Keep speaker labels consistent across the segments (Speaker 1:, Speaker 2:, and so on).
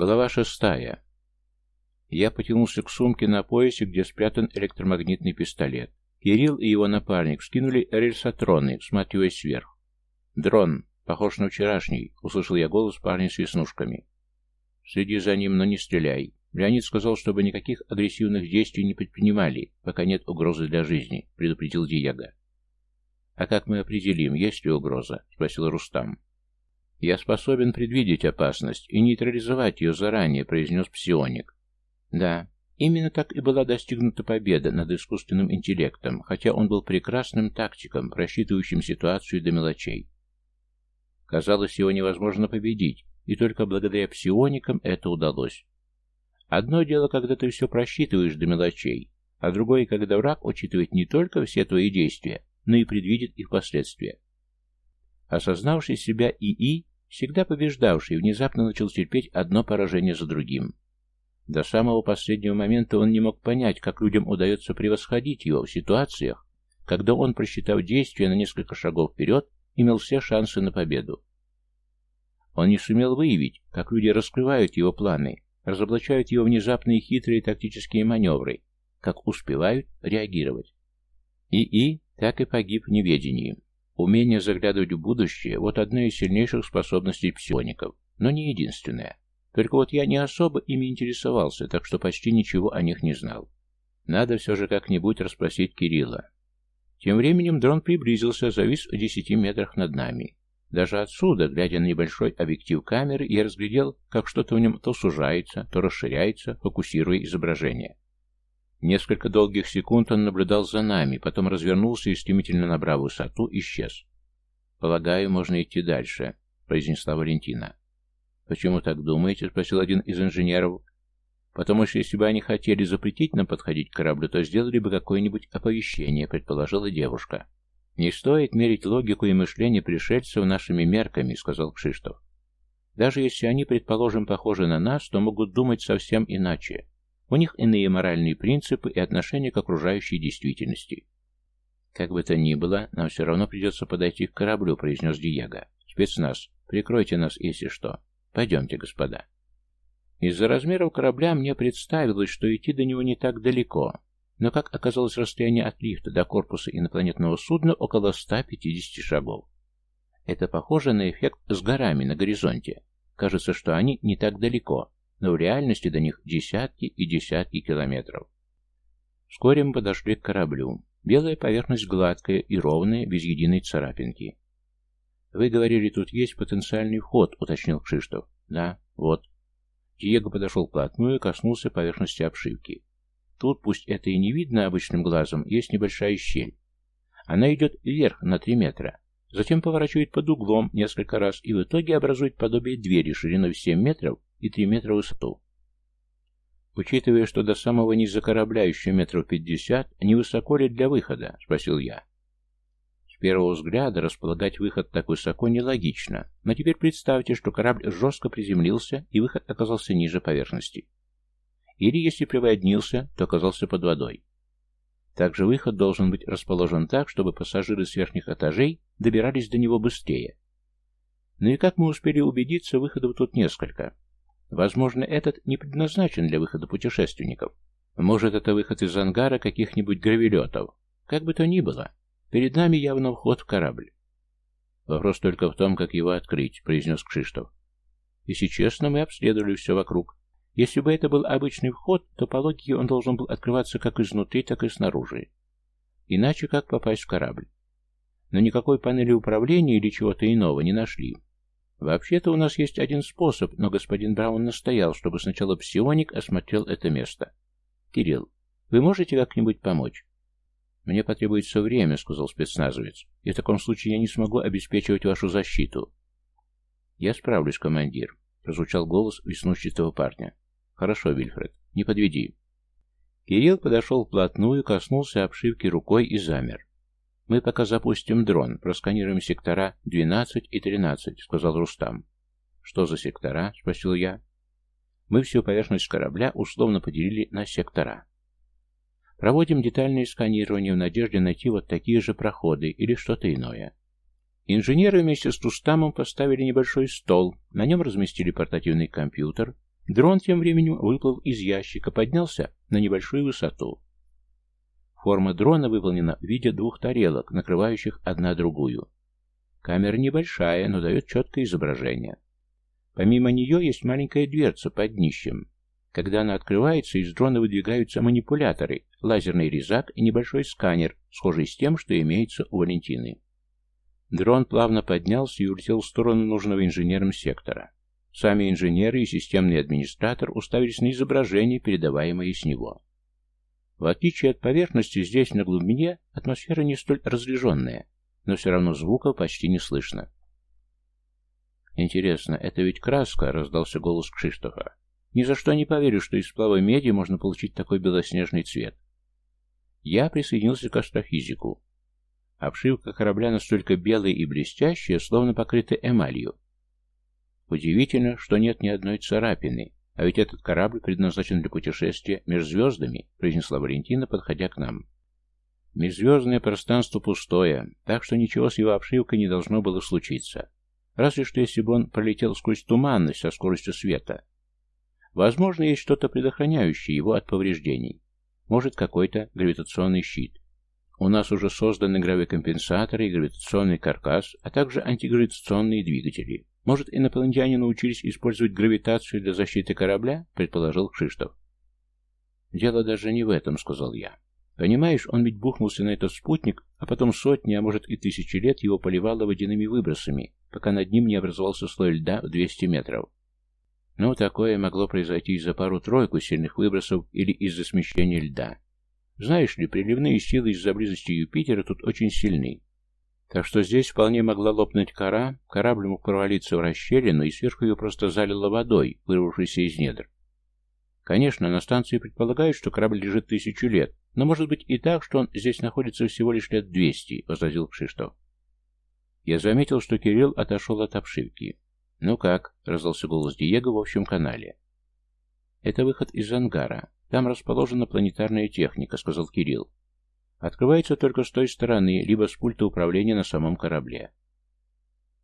Speaker 1: Глава шестая. Я потянулся к сумке на поясе, где спрятан электромагнитный пистолет. Кирилл и его напарник скинули рельсотроны, всматриваясь вверх. «Дрон, похож на вчерашний», — услышал я голос парня с веснушками. «Следи за ним, но не стреляй. Леонид сказал, чтобы никаких агрессивных действий не предпринимали, пока нет угрозы для жизни», — предупредил Диего. «А как мы определим, есть ли угроза?» — спросил Рустам. «Я способен предвидеть опасность и нейтрализовать ее заранее», — произнес псионик. «Да, именно так и была достигнута победа над искусственным интеллектом, хотя он был прекрасным тактиком, просчитывающим ситуацию до мелочей. Казалось, его невозможно победить, и только благодаря псионикам это удалось. Одно дело, когда ты все просчитываешь до мелочей, а другое, когда враг учитывает не только все твои действия, но и предвидит их последствия. Осознавший себя ИИ, всегда побеждавший, внезапно начал терпеть одно поражение за другим. До самого последнего момента он не мог понять, как людям удается превосходить его в ситуациях, когда он, просчитав действия на несколько шагов вперед, имел все шансы на победу. Он не сумел выявить, как люди раскрывают его планы, разоблачают его внезапные хитрые тактические маневры, как успевают реагировать. ИИ так и погиб в неведении. Умение заглядывать в будущее – вот одна из сильнейших способностей псиоников, но не единственная. Только вот я не особо ими интересовался, так что почти ничего о них не знал. Надо все же как-нибудь расспросить Кирилла. Тем временем дрон приблизился, завис в десяти метрах над нами. Даже отсюда, глядя на небольшой объектив камеры, я разглядел, как что-то в нем то сужается, то расширяется, фокусируя изображение. Несколько долгих секунд он наблюдал за нами, потом развернулся и, стремительно набрав высоту, исчез. «Полагаю, можно идти дальше», — произнесла Валентина. «Почему так думаете?» — спросил один из инженеров. «Потому что если бы они хотели запретить нам подходить к кораблю, то сделали бы какое-нибудь оповещение», — предположила девушка. «Не стоит мерить логику и мышление пришельцев нашими мерками», — сказал Кшиштов. «Даже если они, предположим, похожи на нас, то могут думать совсем иначе. У них иные моральные принципы и отношения к окружающей действительности. «Как бы то ни было, нам все равно придется подойти к кораблю», — произнес Диего. «Спецназ, прикройте нас, если что. Пойдемте, господа». Из-за размеров корабля мне представилось, что идти до него не так далеко, но, как оказалось, расстояние от лифта до корпуса инопланетного судна около 150 шагов. Это похоже на эффект с горами на горизонте. Кажется, что они не так далеко, но в реальности до них десятки и десятки километров. Вскоре мы подошли к кораблю. Белая поверхность гладкая и ровная, без единой царапинки. «Вы говорили, тут есть потенциальный вход», — уточнил Кшиштов. «Да, вот». Диего подошел вплотную и коснулся поверхности обшивки. Тут, пусть это и не видно обычным глазом, есть небольшая щель. Она идет вверх на три метра, затем поворачивает под углом несколько раз и в итоге образует подобие двери шириной в 7 метров и 3 метра в высоту. Учитывая, что до самого низа корабля еще метров пятьдесят, не высоко ли для выхода? Спросил я. С первого взгляда располагать выход так высоко нелогично, но теперь представьте, что корабль жестко приземлился, и выход оказался ниже поверхности. Или, если приводнился, то оказался под водой. Также выход должен быть расположен так, чтобы пассажиры с верхних этажей добирались до него быстрее. Ну и как мы успели убедиться, выходов тут несколько. Возможно, этот не предназначен для выхода путешественников. Может, это выход из ангара каких-нибудь гравелетов. Как бы то ни было, перед нами явно вход в корабль. Вопрос только в том, как его открыть, произнес Кшиштов. Если честно, мы обследовали все вокруг. Если бы это был обычный вход, то по логике он должен был открываться как изнутри, так и снаружи. Иначе как попасть в корабль? Но никакой панели управления или чего-то иного не нашли. Вообще-то у нас есть один способ, но господин Браун настоял, чтобы сначала псионик осмотрел это место. Кирилл, вы можете как-нибудь помочь? Мне потребуется время, сказал спецназовец, и в таком случае я не смогу обеспечивать вашу защиту. Я справлюсь, командир, прозвучал голос веснущатого парня. Хорошо, Вильфред, не подведи. Кирилл подошел вплотную, коснулся обшивки рукой и замер. «Мы пока запустим дрон, просканируем сектора 12 и 13», — сказал Рустам. «Что за сектора?» — спросил я. Мы всю поверхность корабля условно поделили на сектора. Проводим детальное сканирование в надежде найти вот такие же проходы или что-то иное. Инженеры вместе с Рустамом поставили небольшой стол, на нем разместили портативный компьютер, Дрон тем временем выплыл из ящика, поднялся на небольшую высоту. Форма дрона выполнена в виде двух тарелок, накрывающих одна другую. Камера небольшая, но дает четкое изображение. Помимо нее есть маленькая дверца под днищем. Когда она открывается, из дрона выдвигаются манипуляторы, лазерный резак и небольшой сканер, схожий с тем, что имеется у Валентины. Дрон плавно поднялся и улетел в сторону нужного инженером сектора. Сами инженеры и системный администратор уставились на изображение, передаваемое с него. В отличие от поверхности, здесь, на глубине, атмосфера не столь разреженная, но все равно звуков почти не слышно. «Интересно, это ведь краска?» — раздался голос Кшиштофа. «Ни за что не поверю, что из сплава меди можно получить такой белоснежный цвет». Я присоединился к астрофизику. Обшивка корабля настолько белая и блестящая, словно покрыта эмалью. Удивительно, что нет ни одной царапины, а ведь этот корабль предназначен для путешествия между звездами, произнесла Валентина, подходя к нам. Межзвездное пространство пустое, так что ничего с его обшивкой не должно было случиться. Разве что если бы он пролетел сквозь туманность со скоростью света. Возможно, есть что-то предохраняющее его от повреждений. Может, какой-то гравитационный щит. У нас уже созданы гравикомпенсаторы и гравитационный каркас, а также антигравитационные двигатели. Может, инопланетяне научились использовать гравитацию для защиты корабля? Предположил Кшиштов. Дело даже не в этом, сказал я. Понимаешь, он ведь бухнулся на этот спутник, а потом сотни, а может и тысячи лет его поливало водяными выбросами, пока над ним не образовался слой льда в 200 метров. Ну, такое могло произойти из-за пару-тройку сильных выбросов или из-за смещения льда. Знаешь ли, приливные силы из-за близости Юпитера тут очень сильны. Так что здесь вполне могла лопнуть кора, корабль мог провалиться в расщелину, и сверху ее просто залило водой, вырвавшейся из недр. Конечно, на станции предполагают, что корабль лежит тысячу лет, но может быть и так, что он здесь находится всего лишь лет двести, — возразил Кшиштов. Я заметил, что Кирилл отошел от обшивки. «Ну как?» — раздался голос Диего в общем канале. «Это выход из ангара. Там расположена планетарная техника», — сказал Кирилл. «Открывается только с той стороны, либо с пульта управления на самом корабле».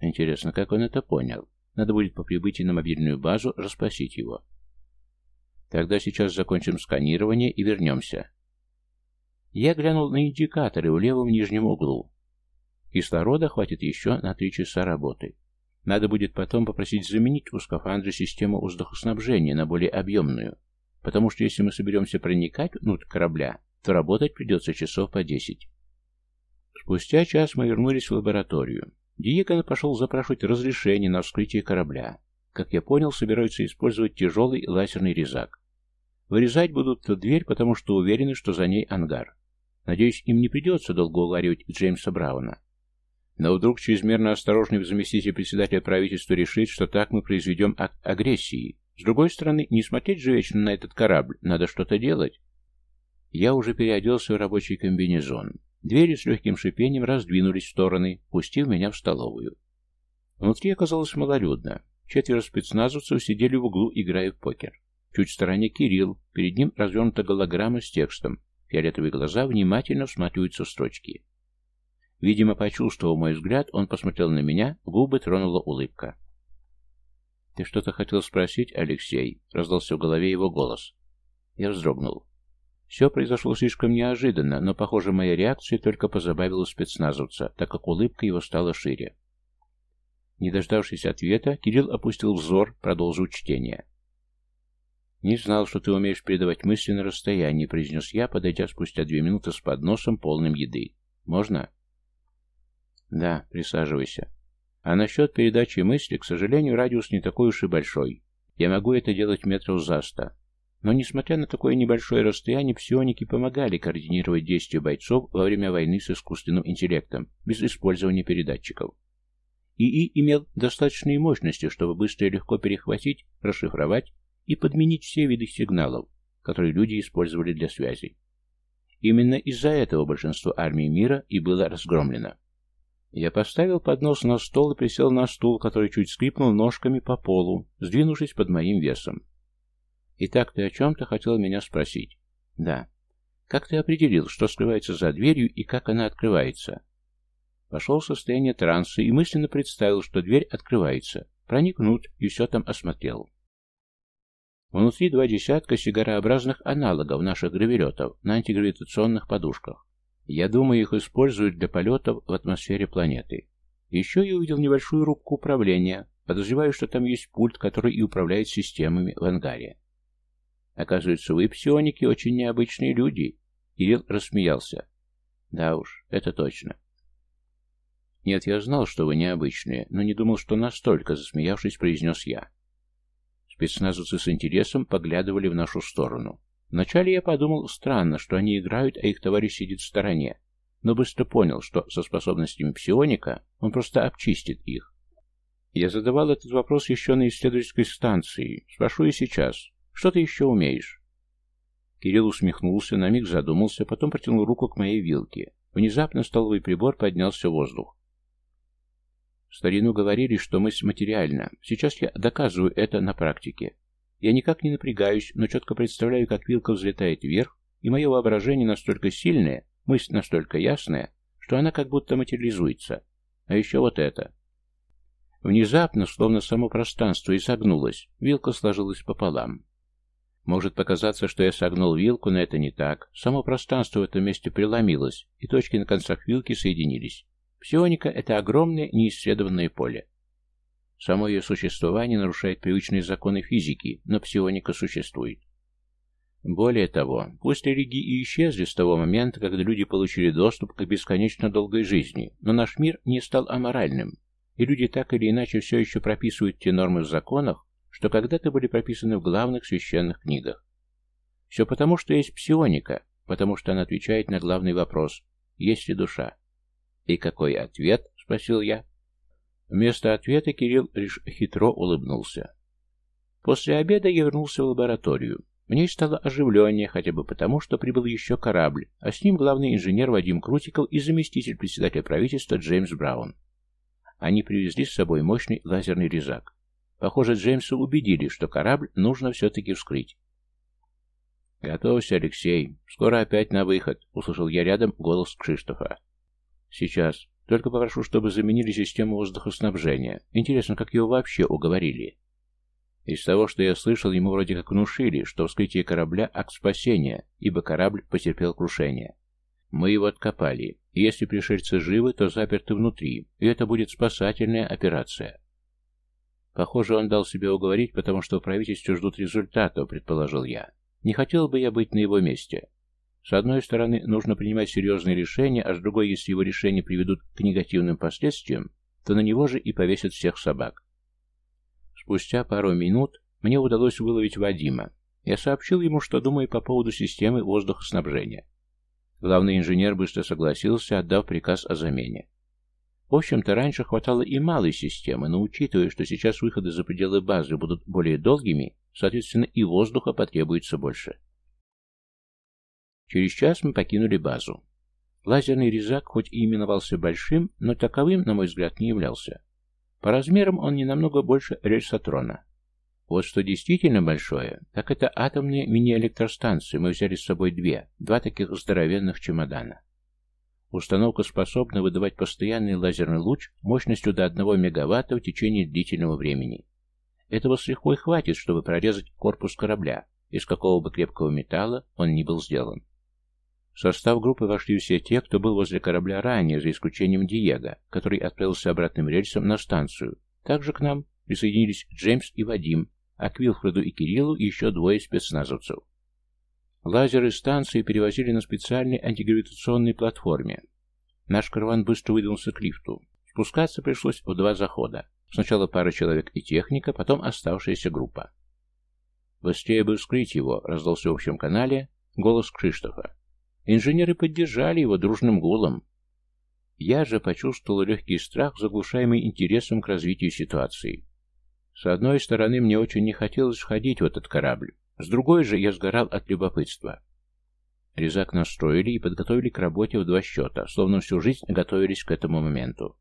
Speaker 1: Интересно, как он это понял? Надо будет по прибытии на мобильную базу расспросить его. Тогда сейчас закончим сканирование и вернемся. Я глянул на индикаторы в левом нижнем углу. Кислорода хватит еще на три часа работы. Надо будет потом попросить заменить у скафандра систему воздухоснабжения на более объемную, потому что если мы соберемся проникать внутрь корабля, то работать придется часов по десять. Спустя час мы вернулись в лабораторию. Диего пошел запрашивать разрешение на вскрытие корабля. Как я понял, собираются использовать тяжелый лазерный резак. Вырезать будут дверь, потому что уверены, что за ней ангар. Надеюсь, им не придется долго уговаривать Джеймса Брауна. Но вдруг чрезмерно осторожный заместитель председателя правительства решит, что так мы произведем акт агрессии. С другой стороны, не смотреть же вечно на этот корабль, надо что-то делать. Я уже переоделся в рабочий комбинезон. Двери с легким шипением раздвинулись в стороны, пустив меня в столовую. Внутри оказалось малолюдно. Четверо спецназовцев сидели в углу, играя в покер. Чуть в стороне Кирилл, перед ним развернута голограмма с текстом. Фиолетовые глаза внимательно всматриваются в строчки. Видимо, почувствовав мой взгляд, он посмотрел на меня, губы тронула улыбка. «Ты что-то хотел спросить, Алексей?» — раздался в голове его голос. Я вздрогнул. Все произошло слишком неожиданно, но, похоже, моя реакция только позабавила спецназовца, так как улыбка его стала шире. Не дождавшись ответа, Кирилл опустил взор, продолжил чтение. «Не знал, что ты умеешь передавать мысли на расстоянии», — произнес я, подойдя спустя две минуты с подносом, полным еды. «Можно?» Да, присаживайся. А насчет передачи мысли, к сожалению, радиус не такой уж и большой. Я могу это делать метров за ста. Но, несмотря на такое небольшое расстояние, псионики помогали координировать действия бойцов во время войны с искусственным интеллектом, без использования передатчиков. ИИ имел достаточные мощности, чтобы быстро и легко перехватить, расшифровать и подменить все виды сигналов, которые люди использовали для связи. Именно из-за этого большинство армий мира и было разгромлено. Я поставил поднос на стол и присел на стул, который чуть скрипнул ножками по полу, сдвинувшись под моим весом. «Итак, ты о чем-то хотел меня спросить?» «Да. Как ты определил, что скрывается за дверью и как она открывается?» Пошел в состояние транса и мысленно представил, что дверь открывается. Проник и все там осмотрел. Внутри два десятка сигарообразных аналогов наших гравилетов на антигравитационных подушках. Я думаю, их используют для полетов в атмосфере планеты. Еще я увидел небольшую рубку управления. Подозреваю, что там есть пульт, который и управляет системами в ангаре. Оказывается, вы, псионики, очень необычные люди. Кирилл рассмеялся. Да уж, это точно. Нет, я знал, что вы необычные, но не думал, что настолько, засмеявшись, произнес я. Спецназовцы с интересом поглядывали в нашу сторону. Вначале я подумал, странно, что они играют, а их товарищ сидит в стороне, но быстро понял, что со способностями псионика он просто обчистит их. Я задавал этот вопрос еще на исследовательской станции. Спрошу и сейчас. Что ты еще умеешь? Кирилл усмехнулся, на миг задумался, потом протянул руку к моей вилке. Внезапно столовый прибор поднялся в воздух. В старину говорили, что мысль материальна. Сейчас я доказываю это на практике. Я никак не напрягаюсь, но четко представляю, как вилка взлетает вверх, и мое воображение настолько сильное, мысль настолько ясная, что она как будто материализуется. А еще вот это. Внезапно, словно само пространство изогнулось, вилка сложилась пополам. Может показаться, что я согнул вилку, но это не так. Само пространство в этом месте преломилось, и точки на концах вилки соединились. Псионика — это огромное неисследованное поле. Само ее существование нарушает привычные законы физики, но псионика существует. Более того, пусть религии и исчезли с того момента, когда люди получили доступ к бесконечно долгой жизни, но наш мир не стал аморальным, и люди так или иначе все еще прописывают те нормы в законах, что когда-то были прописаны в главных священных книгах. Все потому, что есть псионика, потому что она отвечает на главный вопрос «Есть ли душа?». «И какой ответ?» — спросил я. Вместо ответа Кирилл лишь хитро улыбнулся. После обеда я вернулся в лабораторию. Мне стало оживленнее, хотя бы потому, что прибыл еще корабль, а с ним главный инженер Вадим Крутиков и заместитель председателя правительства Джеймс Браун. Они привезли с собой мощный лазерный резак. Похоже, Джеймса убедили, что корабль нужно все-таки вскрыть. «Готовься, Алексей. Скоро опять на выход», — услышал я рядом голос Кшиштофа. Сейчас. Только попрошу, чтобы заменили систему воздухоснабжения. Интересно, как его вообще уговорили? Из того, что я слышал, ему вроде как внушили, что вскрытие корабля – акт спасения, ибо корабль потерпел крушение. Мы его откопали, и если пришельцы живы, то заперты внутри, и это будет спасательная операция. Похоже, он дал себя уговорить, потому что в ждут результатов, предположил я. Не хотел бы я быть на его месте. С одной стороны, нужно принимать серьезные решения, а с другой, если его решения приведут к негативным последствиям, то на него же и повесят всех собак. Спустя пару минут мне удалось выловить Вадима. Я сообщил ему, что думаю по поводу системы воздухоснабжения. Главный инженер быстро согласился, отдав приказ о замене. В общем-то, раньше хватало и малой системы, но учитывая, что сейчас выходы за пределы базы будут более долгими, соответственно, и воздуха потребуется больше. Через час мы покинули базу. Лазерный резак хоть и именовался большим, но таковым, на мой взгляд, не являлся. По размерам он не намного больше рельсотрона. Вот что действительно большое, так это атомные мини-электростанции. Мы взяли с собой две, два таких здоровенных чемодана. Установка способна выдавать постоянный лазерный луч мощностью до 1 мегаватта в течение длительного времени. Этого с лихвой хватит, чтобы прорезать корпус корабля, из какого бы крепкого металла он ни был сделан. В состав группы вошли все те, кто был возле корабля ранее, за исключением Диего, который отправился обратным рельсом на станцию. Также к нам присоединились Джеймс и Вадим, а к Вилфреду и Кириллу еще двое спецназовцев. Лазеры станции перевозили на специальной антигравитационной платформе. Наш караван быстро выдвинулся к лифту. Спускаться пришлось в два захода. Сначала пара человек и техника, потом оставшаяся группа. «Быстрее бы вскрыть его!» — раздался в общем канале голос Кшиштофа. Инженеры поддержали его дружным гулом. Я же почувствовал легкий страх, заглушаемый интересом к развитию ситуации. С одной стороны, мне очень не хотелось входить в этот корабль, с другой же я сгорал от любопытства. Резак настроили и подготовили к работе в два счета, словно всю жизнь готовились к этому моменту.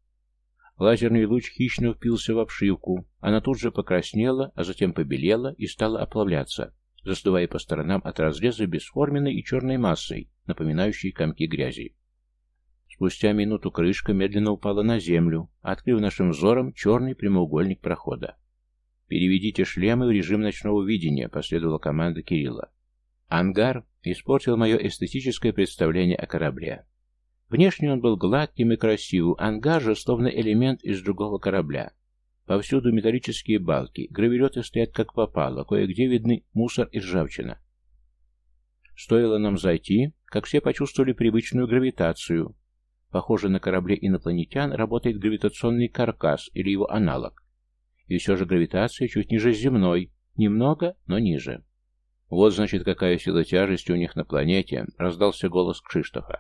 Speaker 1: Лазерный луч хищно впился в обшивку, она тут же покраснела, а затем побелела и стала оплавляться, застывая по сторонам от разреза бесформенной и черной массой, напоминающей комки грязи. Спустя минуту крышка медленно упала на землю, открыв нашим взором черный прямоугольник прохода. «Переведите шлемы в режим ночного видения», — последовала команда Кирилла. Ангар испортил мое эстетическое представление о корабле. Внешне он был гладким и красивым, ангар же словно элемент из другого корабля. Повсюду металлические балки, гравелеты стоят как попало, кое-где видны мусор и ржавчина. Стоило нам зайти, как все почувствовали привычную гравитацию. Похоже, на корабле инопланетян работает гравитационный каркас или его аналог. И все же гравитация чуть ниже земной, немного, но ниже. Вот, значит, какая сила тяжести у них на планете, раздался голос Кшиштофа.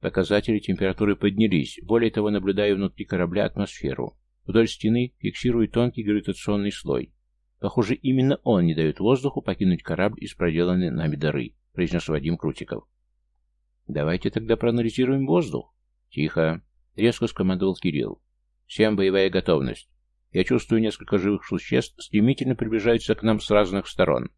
Speaker 1: Показатели температуры поднялись, более того, наблюдаю внутри корабля атмосферу. Вдоль стены фиксирует тонкий гравитационный слой. Похоже, именно он не дает воздуху покинуть корабль из проделанной нами дыры, произнес Вадим Крутиков. Давайте тогда проанализируем воздух. Тихо. Резко скомандовал Кирилл. Всем боевая готовность. Я чувствую несколько живых существ, стремительно приближаются к нам с разных сторон.